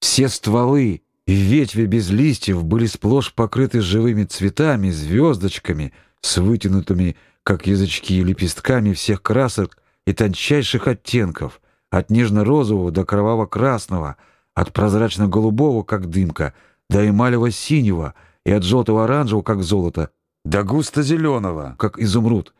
Все стволы и ветви без листьев были сплошь покрыты живыми цветами, звездочками, с вытянутыми, как язычки, лепестками всех красок и тончайших оттенков, от нежно-розового до кроваво-красного, от прозрачно-голубого, как дымка, до эмалево-синего и от желтого-оранжевого, как золото, до густо-зеленого, как изумруд.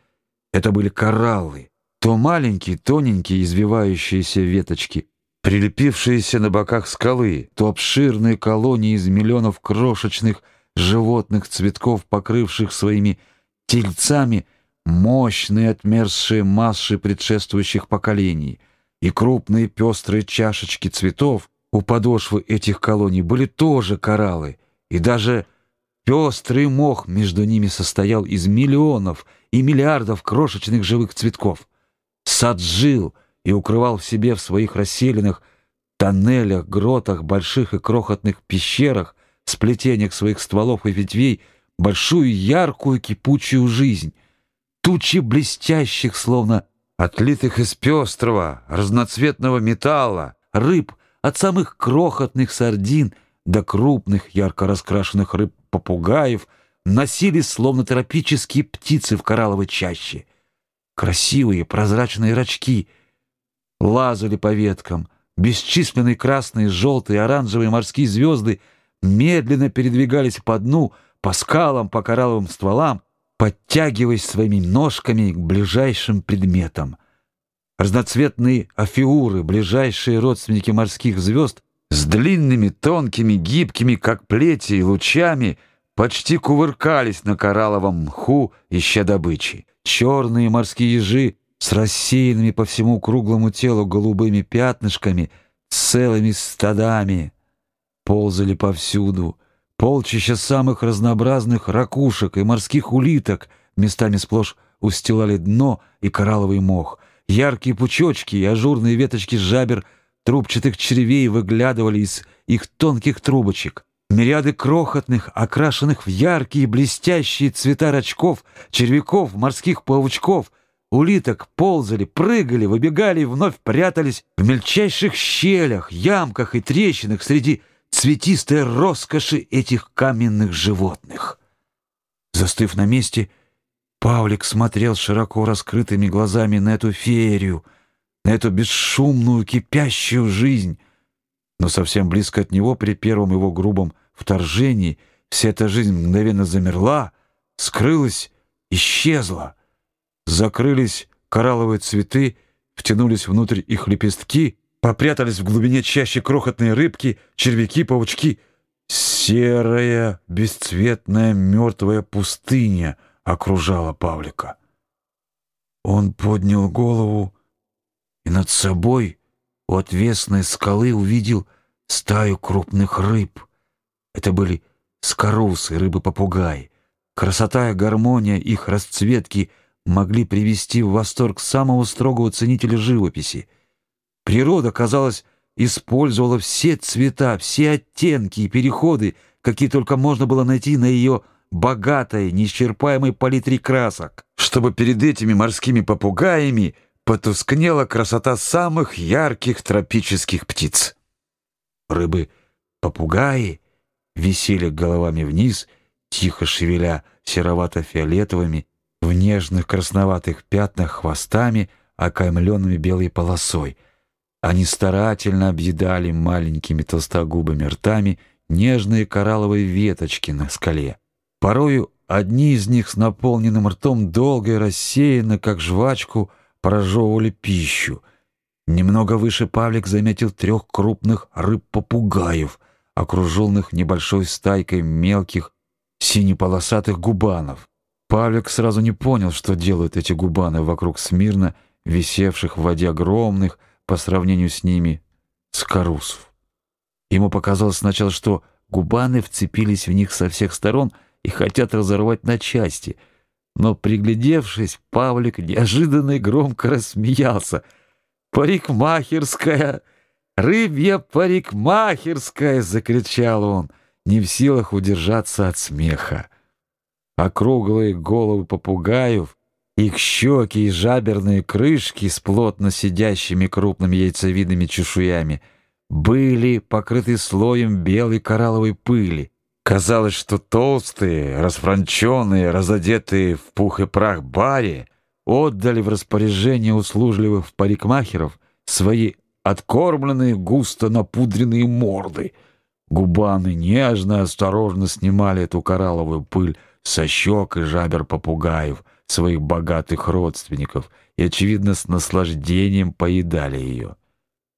Это были кораллы, то маленькие, тоненькие, извивающиеся веточки, прилепившиеся на боках скалы, то обширные колонии из миллионов крошечных животных цветков, покрывших своими тельцами мощные отмерзшие массы предшествующих поколений, и крупные пестрые чашечки цветов у подошвы этих колоний были тоже кораллы, и даже пестрый мох между ними состоял из миллионов и миллиардов крошечных живых цветков. Сад жил и укрывал в себе в своих расселенных тоннелях, гротах, больших и крохотных пещерах, сплетениях своих стволов и ветвей большую яркую кипучую жизнь, тучи блестящих, словно отлитых из пестрого, разноцветного металла, рыб, от самых крохотных сардин до крупных, ярко раскрашенных рыб-попугаев, носились, словно тропические птицы в коралловой чаще. Красивые прозрачные рачки лазали по веткам, бесчисленные красные, желтые, оранжевые морские звезды медленно передвигались по дну, по скалам, по коралловым стволам, подтягиваясь своими ножками к ближайшим предметам. Разноцветные афиуры, ближайшие родственники морских звезд, с длинными, тонкими, гибкими, как плети, лучами, почти кувыркались на коралловом мху, ища добычи. Черные морские ежи с рассеянными по всему круглому телу голубыми пятнышками, целыми стадами, ползали повсюду — Полчища самых разнообразных ракушек и морских улиток местами сплошь устилали дно и коралловый мох. Яркие пучочки и ажурные веточки жабер трубчатых червей выглядывали из их тонких трубочек. Мириады крохотных, окрашенных в яркие блестящие цвета рачков, червяков, морских паучков, улиток ползали, прыгали, выбегали и вновь прятались в мельчайших щелях, ямках и трещинах среди цветистой роскоши этих каменных животных. Застыв на месте, Павлик смотрел широко раскрытыми глазами на эту феерию, на эту бесшумную кипящую жизнь. Но совсем близко от него при первом его грубом вторжении вся эта жизнь мгновенно замерла, скрылась, исчезла. Закрылись коралловые цветы, втянулись внутрь их лепестки — Попрятались в глубине чаще крохотные рыбки, червяки, паучки. Серая, бесцветная, мертвая пустыня окружала Павлика. Он поднял голову и над собой у отвесной скалы увидел стаю крупных рыб. Это были скорусы, рыбы-попугаи. Красота и гармония их расцветки могли привести в восторг самого строгого ценителя живописи — Природа, казалось, использовала все цвета, все оттенки и переходы, какие только можно было найти на ее богатой, неисчерпаемой палитре красок, чтобы перед этими морскими попугаями потускнела красота самых ярких тропических птиц. Рыбы-попугаи висели головами вниз, тихо шевеля серовато-фиолетовыми, в нежных красноватых пятнах хвостами, окаймленными белой полосой — они старательно объедали маленькими толстогубыми ртами нежные коралловые веточки на скале. Порою одни из них с наполненным ртом долго и рассеянно, как жвачку, прожевывали пищу. Немного выше Павлик заметил трех крупных рыб-попугаев, окруженных небольшой стайкой мелких синеполосатых губанов. Павлик сразу не понял, что делают эти губаны вокруг смирно висевших в воде огромных, по сравнению с ними скорусов. Ему показалось сначала, что губаны вцепились в них со всех сторон и хотят разорвать на части, но, приглядевшись, Павлик неожиданно и громко рассмеялся. «Парикмахерская! Рыбья парикмахерская!» — закричал он, не в силах удержаться от смеха. Округлые головы попугаев их щеки и жаберные крышки с плотно сидящими крупными яйцевидными чешуями были покрыты слоем белой коралловой пыли. Казалось, что толстые, расфранченные, разодетые в пух и прах баре отдали в распоряжение услужливых парикмахеров свои откормленные, густо напудренные морды. Губаны нежно, осторожно снимали эту коралловую пыль со щек и жабер попугаев, своих богатых родственников, и, очевидно, с наслаждением поедали ее.